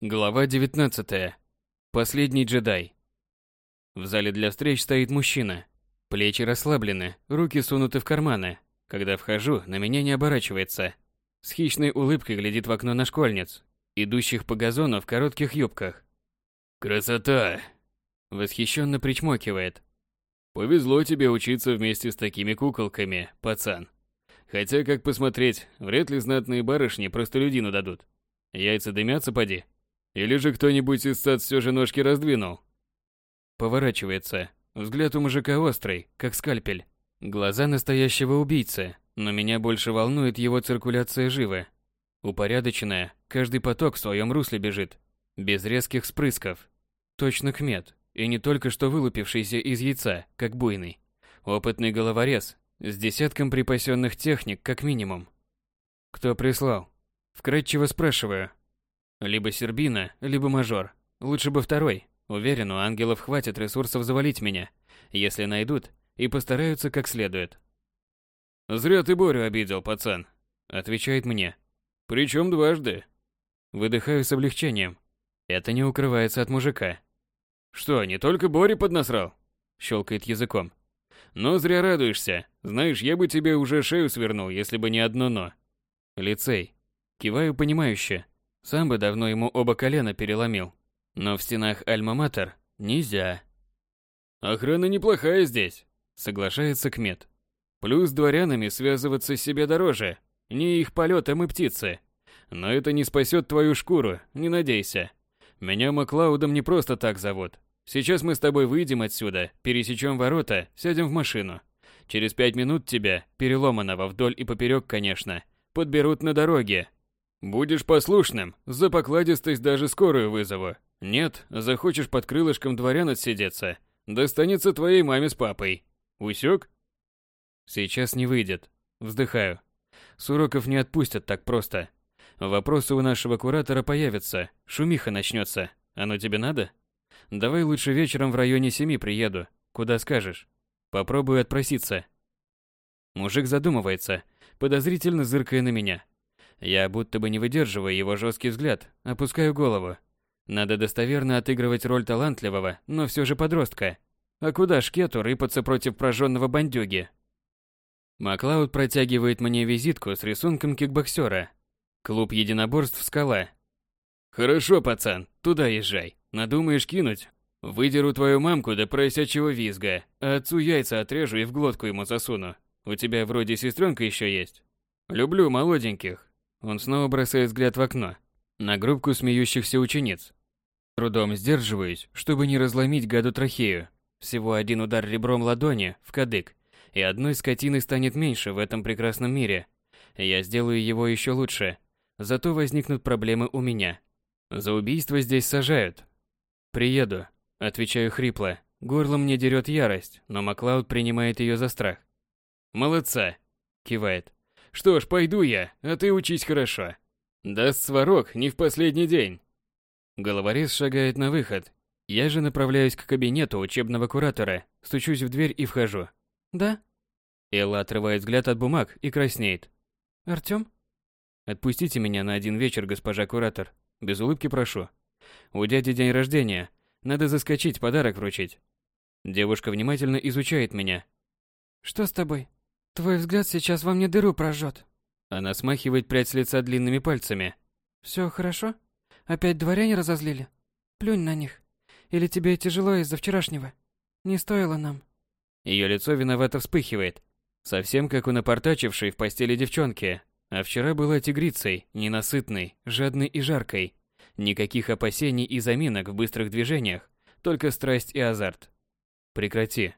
Глава 19. Последний джедай. В зале для встреч стоит мужчина. Плечи расслаблены, руки сунуты в карманы. Когда вхожу, на меня не оборачивается. С хищной улыбкой глядит в окно на школьниц, идущих по газону в коротких юбках. «Красота!» Восхищенно причмокивает. «Повезло тебе учиться вместе с такими куколками, пацан. Хотя, как посмотреть, вряд ли знатные барышни простолюдину дадут. Яйца дымятся, поди?» Или же кто-нибудь из стад все же ножки раздвинул? Поворачивается. Взгляд у мужика острый, как скальпель. Глаза настоящего убийцы, но меня больше волнует его циркуляция живы. Упорядоченная, каждый поток в своем русле бежит. Без резких спрысков. Точно кмет. И не только что вылупившийся из яйца, как буйный. Опытный головорез, с десятком припасенных техник, как минимум. Кто прислал? Вкратчиво спрашиваю, либо Сербина, либо мажор. Лучше бы второй. Уверен, у ангелов хватит ресурсов завалить меня, если найдут, и постараются как следует. «Зря ты Борю обидел, пацан», — отвечает мне. «Причем дважды». Выдыхаю с облегчением. Это не укрывается от мужика. «Что, не только Бори поднасрал?» — щелкает языком. «Но зря радуешься. Знаешь, я бы тебе уже шею свернул, если бы не одно «но». Лицей. Киваю понимающе. Сам бы давно ему оба колена переломил. Но в стенах Альма-Матер нельзя. Охрана неплохая здесь, соглашается Кмет. Плюс дворянами связываться себе дороже. Не их полетом и птицы. Но это не спасет твою шкуру, не надейся. Меня Маклаудом не просто так зовут. Сейчас мы с тобой выйдем отсюда, пересечем ворота, сядем в машину. Через пять минут тебя, переломанного вдоль и поперек, конечно, подберут на дороге, Будешь послушным, за покладистость даже скорую вызову. Нет, захочешь под крылышком дворян отсидеться, достанется твоей маме с папой. Усек? Сейчас не выйдет. Вздыхаю. С уроков не отпустят так просто. Вопросы у нашего куратора появятся, шумиха начнется. Оно тебе надо? Давай лучше вечером в районе семи приеду. Куда скажешь? Попробую отпроситься. Мужик задумывается, подозрительно зыркая на меня. Я, будто бы не выдерживая его жесткий взгляд, опускаю голову. Надо достоверно отыгрывать роль талантливого, но все же подростка. А куда шкету рыпаться против прожженного бандюги? Маклауд протягивает мне визитку с рисунком кикбоксера. Клуб единоборств «Скала». «Хорошо, пацан, туда езжай. Надумаешь кинуть? Выдеру твою мамку до поросячьего визга, а отцу яйца отрежу и в глотку ему засуну. У тебя вроде сестренка еще есть. Люблю молоденьких, он снова бросает взгляд в окно, на группку смеющихся учениц. Трудом сдерживаюсь, чтобы не разломить гаду трахею. Всего один удар ребром ладони в кадык, и одной скотины станет меньше в этом прекрасном мире. Я сделаю его еще лучше. Зато возникнут проблемы у меня. За убийство здесь сажают. Приеду, отвечаю хрипло. Горло мне дерет ярость, но Маклауд принимает ее за страх. Молодца, кивает. Что ж, пойду я, а ты учись хорошо. Даст Сварог, не в последний день. Головорез шагает на выход. Я же направляюсь к кабинету учебного куратора, стучусь в дверь и вхожу. «Да?» Элла отрывает взгляд от бумаг и краснеет. «Артём?» «Отпустите меня на один вечер, госпожа куратор. Без улыбки прошу. У дяди день рождения. Надо заскочить, подарок вручить». Девушка внимательно изучает меня. «Что с тобой?» Твой взгляд сейчас во мне дыру прожжет. Она смахивает прядь с лица длинными пальцами. Все хорошо? Опять дворяне разозлили? Плюнь на них. Или тебе тяжело из-за вчерашнего? Не стоило нам. Ее лицо виновато вспыхивает. Совсем как у напортачившей в постели девчонки. А вчера была тигрицей, ненасытной, жадной и жаркой. Никаких опасений и заминок в быстрых движениях, только страсть и азарт. Прекрати.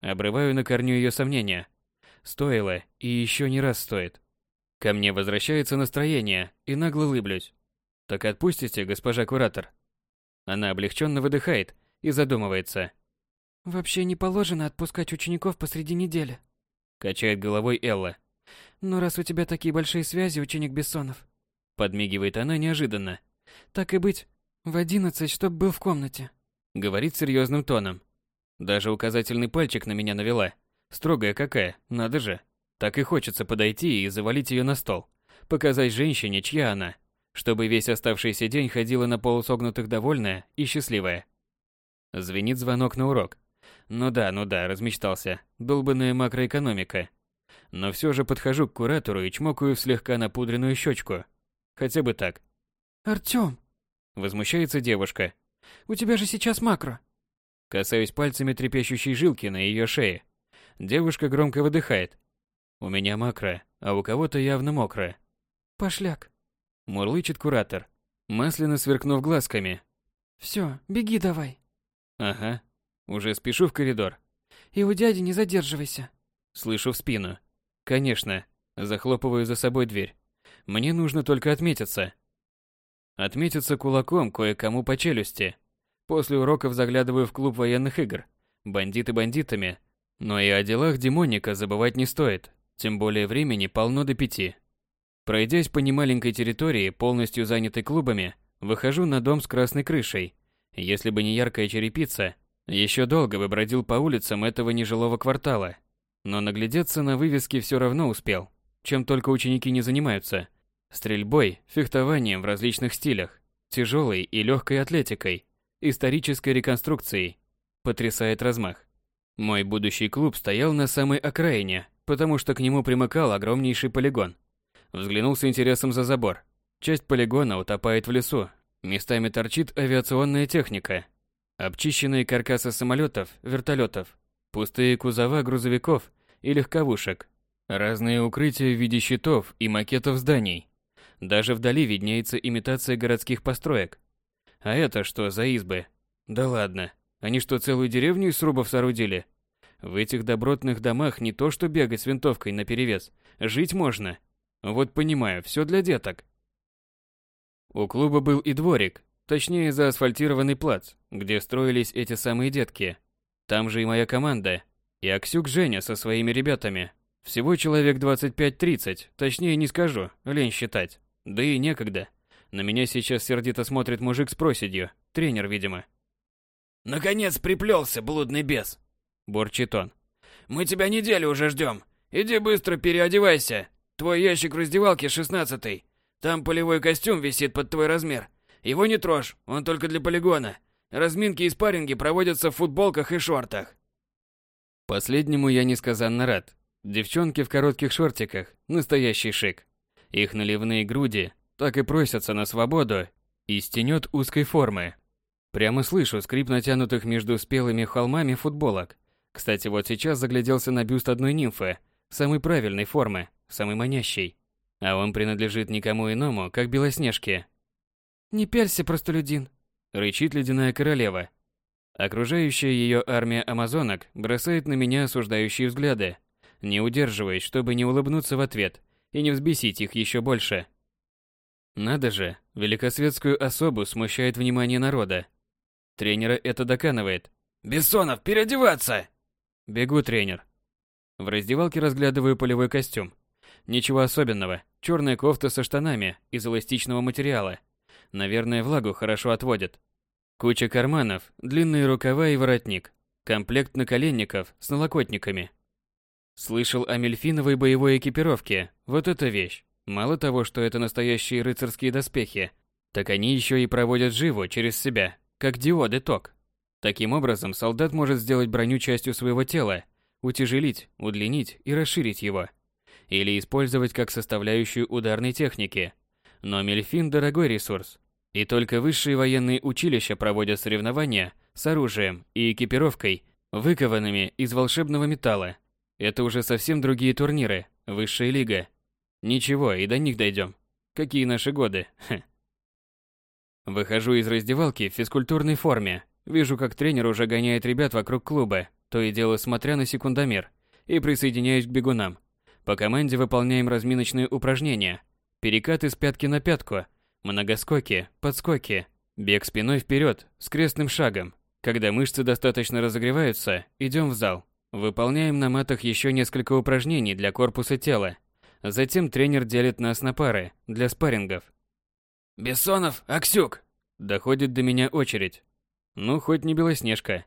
Обрываю на корню ее сомнения. Стоило, и еще не раз стоит. Ко мне возвращается настроение, и нагло лыблюсь. Так отпустите, госпожа куратор. Она облегченно выдыхает и задумывается. Вообще не положено отпускать учеников посреди недели. Качает головой Элла. Но раз у тебя такие большие связи, ученик Бессонов. Подмигивает она неожиданно. Так и быть, в одиннадцать, чтоб был в комнате. Говорит серьезным тоном. Даже указательный пальчик на меня навела. Строгая какая, надо же. Так и хочется подойти и завалить ее на стол. Показать женщине, чья она. чтобы весь оставшийся день ходила на полусогнутых довольная и счастливая. Звенит звонок на урок. Ну да, ну да, размечтался. Долбанная макроэкономика. Но все же подхожу к куратору и чмокаю в слегка напудренную щечку. Хотя бы так. «Артём!» Возмущается девушка. «У тебя же сейчас макро!» Касаюсь пальцами трепещущей жилки на ее шее. Девушка громко выдыхает. У меня макро, а у кого-то явно мокро. «Пошляк!» Мурлычет куратор, масляно сверкнув глазками. «Всё, беги давай!» Ага, уже спешу в коридор. «И у дяди не задерживайся!» Слышу в спину. Конечно, захлопываю за собой дверь. Мне нужно только отметиться. Отметиться кулаком кое-кому по челюсти. После уроков заглядываю в клуб военных игр. Бандиты бандитами. Но и о делах демоника забывать не стоит. Тем более времени полно до пяти. Пройдясь по немаленькой территории, полностью занятой клубами, выхожу на дом с красной крышей. Если бы не яркая черепица, еще долго бы бродил по улицам этого нежилого квартала. Но наглядеться на вывески все равно успел. Чем только ученики не занимаются. Стрельбой, фехтованием в различных стилях, тяжелой и легкой атлетикой, исторической реконструкцией. Потрясает размах. Мой будущий клуб стоял на самой окраине, потому что к нему примыкал огромнейший полигон. Взглянул с интересом за забор. Часть полигона утопает в лесу. Местами торчит авиационная техника. Обчищенные каркасы самолетов, вертолетов, пустые кузова грузовиков и легковушек. Разные укрытия в виде щитов и макетов зданий. Даже вдали виднеется имитация городских построек. А это что за избы? Да ладно, они что, целую деревню из срубов соорудили? В этих добротных домах не то что бегать с винтовкой наперевес, жить можно. Вот понимаю, все для деток. У клуба был и дворик, точнее заасфальтированный плац, где строились эти самые детки. Там же и моя команда, и Аксюк Женя со своими ребятами. Всего человек 25-30, точнее не скажу, лень считать. Да и некогда. На меня сейчас сердито смотрит мужик с проседью, тренер, видимо. «Наконец приплелся, блудный бес!» – борчит он. «Мы тебя неделю уже ждем. Иди быстро переодевайся. Твой ящик в раздевалке шестнадцатый. Там полевой костюм висит под твой размер. Его не трожь, он только для полигона. Разминки и спарринги проводятся в футболках и шортах». Последнему я несказанно рад. Девчонки в коротких шортиках – настоящий шик. Их наливные груди так и просятся на свободу из тенет узкой формы. Прямо слышу скрип натянутых между спелыми холмами футболок. Кстати, вот сейчас загляделся на бюст одной нимфы, самой правильной формы, самой манящей. А он принадлежит никому иному, как Белоснежке. «Не пялься, простолюдин!» – рычит ледяная королева. Окружающая ее армия амазонок бросает на меня осуждающие взгляды, не удерживаясь, чтобы не улыбнуться в ответ – и не взбесить их еще больше. Надо же, великосветскую особу смущает внимание народа. Тренера это доканывает. «Бессонов, переодеваться!» Бегу, тренер. В раздевалке разглядываю полевой костюм. Ничего особенного. Черная кофта со штанами из эластичного материала. Наверное, влагу хорошо отводит. Куча карманов, длинные рукава и воротник. Комплект наколенников с налокотниками. Слышал о мельфиновой боевой экипировке. Вот эта вещь. Мало того, что это настоящие рыцарские доспехи, так они еще и проводят живо через себя, как диоды ток. Таким образом, солдат может сделать броню частью своего тела, утяжелить, удлинить и расширить его. Или использовать как составляющую ударной техники. Но мельфин – дорогой ресурс. И только высшие военные училища проводят соревнования с оружием и экипировкой, выкованными из волшебного металла, это уже совсем другие турниры, высшая лига. Ничего, и до них дойдем. Какие наши годы? Хе. Выхожу из раздевалки в физкультурной форме. Вижу, как тренер уже гоняет ребят вокруг клуба, то и дело смотря на секундомер, и присоединяюсь к бегунам. По команде выполняем разминочные упражнения. Перекаты с пятки на пятку, многоскоки, подскоки, бег спиной вперед с крестным шагом. Когда мышцы достаточно разогреваются, идем в зал. Выполняем на матах еще несколько упражнений для корпуса тела. Затем тренер делит нас на пары для спаррингов. «Бессонов, Аксюк!» Доходит до меня очередь. Ну, хоть не Белоснежка.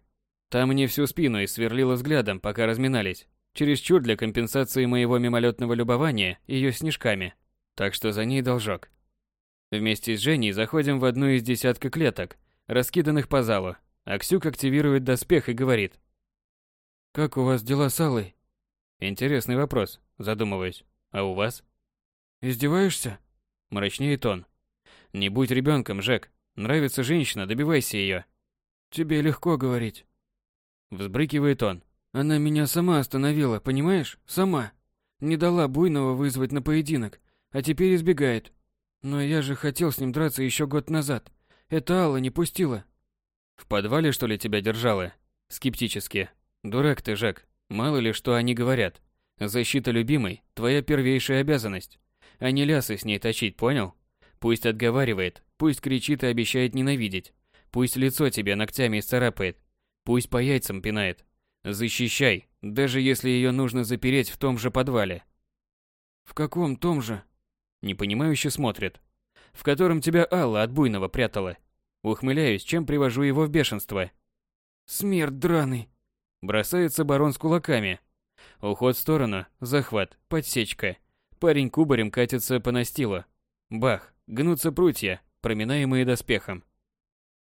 Там мне всю спину и сверлила взглядом, пока разминались. Чересчур для компенсации моего мимолетного любования ее снежками. Так что за ней должок. Вместе с Женей заходим в одну из десятка клеток, раскиданных по залу. Аксюк активирует доспех и говорит. «Как у вас дела с Аллой?» Интересный вопрос, задумываюсь. А у вас? «Издеваешься?» Мрачнеет он. Не будь ребенком, Жек. Нравится женщина, добивайся ее. «Тебе легко говорить». Взбрыкивает он. «Она меня сама остановила, понимаешь? Сама. Не дала Буйного вызвать на поединок, а теперь избегает. Но я же хотел с ним драться еще год назад. Это Алла не пустила. В подвале, что ли, тебя держала? Скептически. Дурак ты, Жак. Мало ли, что они говорят. Защита любимой – твоя первейшая обязанность. А не лясы с ней точить, понял? Пусть отговаривает, пусть кричит и обещает ненавидеть. Пусть лицо тебе ногтями исцарапает. Пусть по яйцам пинает. Защищай, даже если ее нужно запереть в том же подвале. В каком том же? Непонимающе смотрит. В котором тебя Алла от буйного прятала. Ухмыляюсь, чем привожу его в бешенство. Смерть драный. Бросается барон с кулаками. Уход в сторону, захват, подсечка. Парень кубарем катится по настилу. Бах, гнутся прутья, проминаемые доспехом.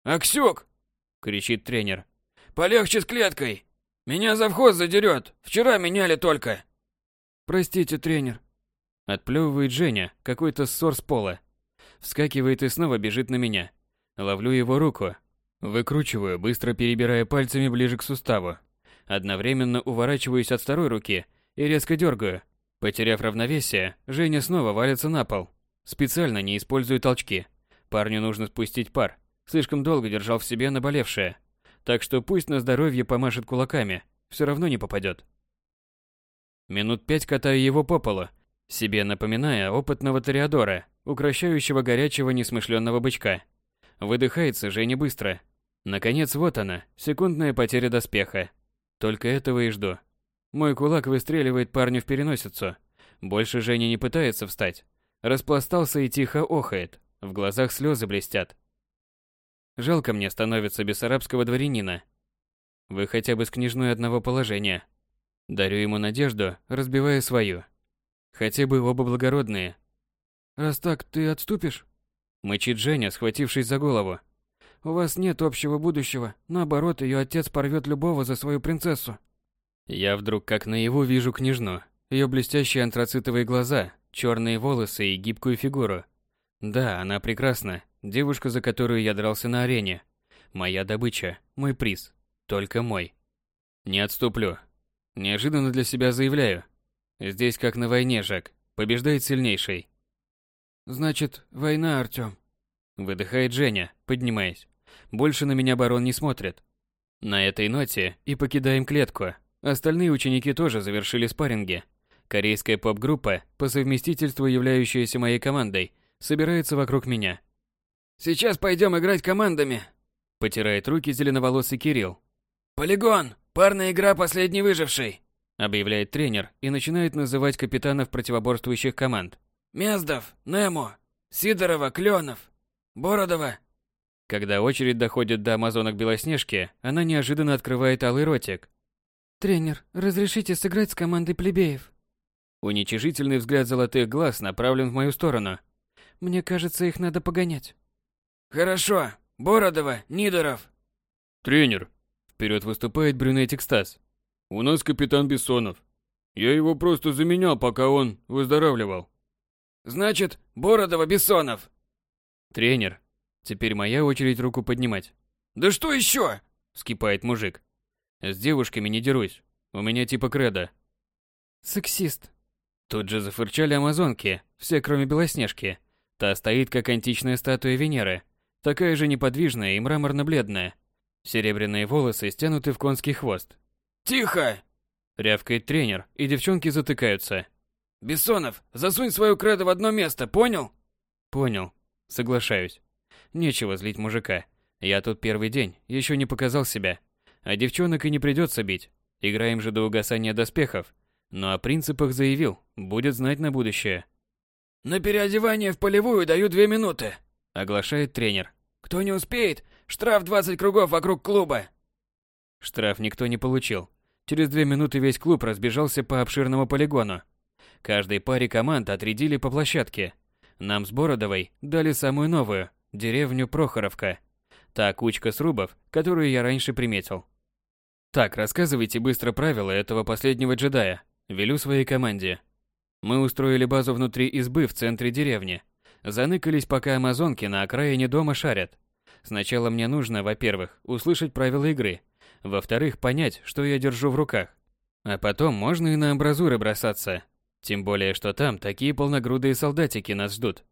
«Аксюк!» — кричит тренер. «Полегче с клеткой! Меня завхоз задерет! Вчера меняли только!» «Простите, тренер!» Отплевывает Женя, какой-то ссор с пола. Вскакивает и снова бежит на меня. Ловлю его руку. Выкручиваю, быстро перебирая пальцами ближе к суставу. Одновременно уворачиваюсь от второй руки и резко дергаю. Потеряв равновесие, Женя снова валится на пол. Специально не использую толчки. Парню нужно спустить пар. Слишком долго держал в себе наболевшее. Так что пусть на здоровье помашет кулаками, все равно не попадет. Минут пять катаю его по полу, себе напоминая опытного ториадора, укращающего горячего несмышленного бычка. Выдыхается Женя быстро. Наконец, вот она, секундная потеря доспеха. Только этого и жду. Мой кулак выстреливает парню в переносицу. Больше Женя не пытается встать. Распластался и тихо охает. В глазах слезы блестят. Жалко мне становится бессарабского дворянина. Вы хотя бы с княжной одного положения. Дарю ему надежду, разбивая свою. Хотя бы оба благородные. Раз так, ты отступишь? Мычит Женя, схватившись за голову. У вас нет общего будущего. Наоборот, ее отец порвет любого за свою принцессу. Я вдруг как наяву вижу княжну. Ее блестящие антрацитовые глаза, черные волосы и гибкую фигуру. Да, она прекрасна. Девушка, за которую я дрался на арене. Моя добыча, мой приз. Только мой. Не отступлю. Неожиданно для себя заявляю. Здесь как на войне, Жак. Побеждает сильнейший. Значит, война, Артём. Выдыхает Женя, поднимаясь. Больше на меня барон не смотрит. На этой ноте и покидаем клетку. Остальные ученики тоже завершили спарринги. Корейская поп-группа, по совместительству являющаяся моей командой, собирается вокруг меня. «Сейчас пойдем играть командами», — потирает руки зеленоволосый Кирилл. «Полигон! Парная игра «Последний выживший», — объявляет тренер и начинает называть капитанов противоборствующих команд. «Мездов, Немо, Сидорова, Кленов, Бородова, когда очередь доходит до амазонок Белоснежки, она неожиданно открывает алый ротик. «Тренер, разрешите сыграть с командой плебеев?» Уничижительный взгляд золотых глаз направлен в мою сторону. «Мне кажется, их надо погонять». «Хорошо. Бородова, Нидоров». «Тренер!» Вперед выступает брюнетик Стас. «У нас капитан Бессонов. Я его просто заменял, пока он выздоравливал». «Значит, Бородова, Бессонов». «Тренер, Теперь моя очередь руку поднимать. «Да что еще?» – скипает мужик. «С девушками не дерусь. У меня типа кредо». «Сексист». Тут же зафырчали амазонки, все кроме Белоснежки. Та стоит, как античная статуя Венеры, такая же неподвижная и мраморно-бледная. Серебряные волосы стянуты в конский хвост. «Тихо!» – рявкает тренер, и девчонки затыкаются. «Бессонов, засунь свою кредо в одно место, понял?» «Понял. Соглашаюсь. Нечего злить мужика. Я тут первый день, еще не показал себя. А девчонок и не придется бить. Играем же до угасания доспехов. Но о принципах заявил, будет знать на будущее. «На переодевание в полевую даю две минуты», — оглашает тренер. «Кто не успеет, штраф 20 кругов вокруг клуба». Штраф никто не получил. Через две минуты весь клуб разбежался по обширному полигону. Каждой паре команд отрядили по площадке. Нам с Бородовой дали самую новую, деревню Прохоровка. Та кучка срубов, которую я раньше приметил. Так, рассказывайте быстро правила этого последнего джедая. Велю своей команде. Мы устроили базу внутри избы в центре деревни. Заныкались, пока амазонки на окраине дома шарят. Сначала мне нужно, во-первых, услышать правила игры. Во-вторых, понять, что я держу в руках. А потом можно и на амбразуры бросаться. Тем более, что там такие полногрудые солдатики нас ждут.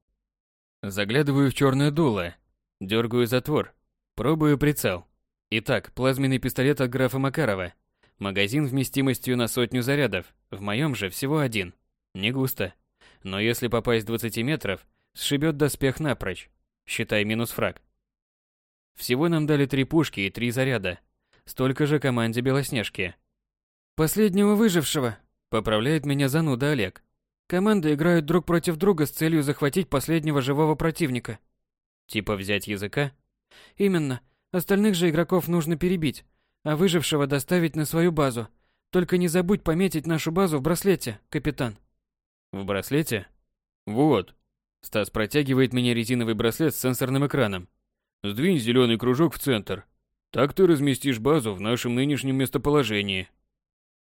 Заглядываю в черное дуло. Дергаю затвор. Пробую прицел. Итак, плазменный пистолет от графа Макарова. Магазин вместимостью на сотню зарядов. В моем же всего один. Не густо. Но если попасть 20 метров, сшибет доспех напрочь. Считай минус фраг. Всего нам дали три пушки и три заряда. Столько же команде Белоснежки. Последнего выжившего, поправляет меня зануда Олег. Команды играют друг против друга с целью захватить последнего живого противника. Типа взять языка? Именно. Остальных же игроков нужно перебить, а выжившего доставить на свою базу. Только не забудь пометить нашу базу в браслете, капитан. В браслете? Вот. Стас протягивает мне резиновый браслет с сенсорным экраном. Сдвинь зеленый кружок в центр. Так ты разместишь базу в нашем нынешнем местоположении.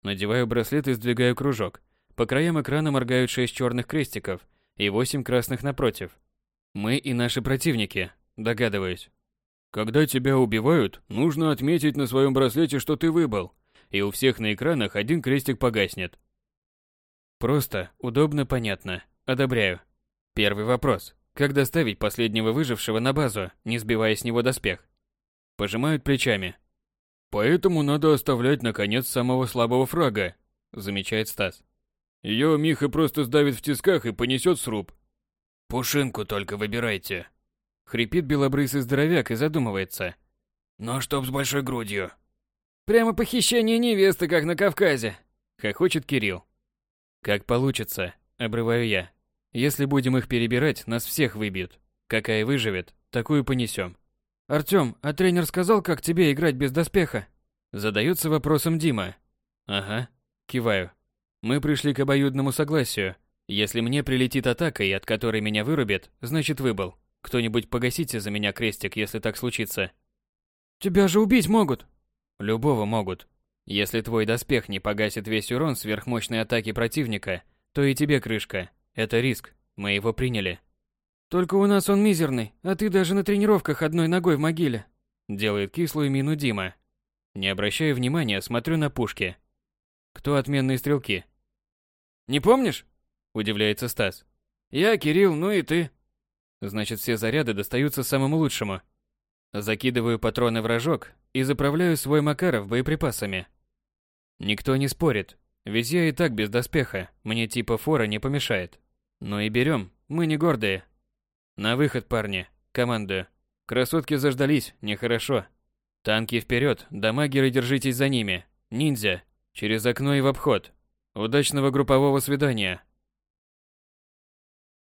Надеваю браслет и сдвигаю кружок. По краям экрана моргают шесть черных крестиков и восемь красных напротив. Мы и наши противники, догадываюсь. Когда тебя убивают, нужно отметить на своем браслете, что ты выбыл, и у всех на экранах один крестик погаснет. Просто, удобно, понятно. Одобряю. Первый вопрос. Как доставить последнего выжившего на базу, не сбивая с него доспех? Пожимают плечами. Поэтому надо оставлять наконец самого слабого фрага, замечает Стас. Ее Миха просто сдавит в тисках и понесет сруб. Пушинку только выбирайте. Хрипит белобрысый здоровяк и задумывается. Но чтоб с большой грудью. Прямо похищение невесты, как на Кавказе. Хохочет Кирилл. Как получится, обрываю я. Если будем их перебирать, нас всех выбьют. Какая выживет, такую понесем. Артём, а тренер сказал, как тебе играть без доспеха? Задается вопросом Дима. Ага, киваю. Мы пришли к обоюдному согласию. Если мне прилетит атакой, от которой меня вырубят, значит выбыл. Кто-нибудь погасите за меня крестик, если так случится. Тебя же убить могут. Любого могут. Если твой доспех не погасит весь урон сверхмощной атаки противника, то и тебе крышка. Это риск. Мы его приняли. Только у нас он мизерный, а ты даже на тренировках одной ногой в могиле. Делает кислую мину Дима. Не обращая внимания, смотрю на пушки. Кто отменные стрелки? Не помнишь? Удивляется Стас. Я, Кирилл, ну и ты. Значит, все заряды достаются самому лучшему. Закидываю патроны в рожок и заправляю свой Макаров боеприпасами. Никто не спорит, ведь я и так без доспеха, мне типа фора не помешает. Но и берем, мы не гордые. На выход, парни, командую. Красотки заждались, нехорошо. Танки вперед, дамагеры держитесь за ними. Ниндзя, через окно и в обход. Удачного группового свидания.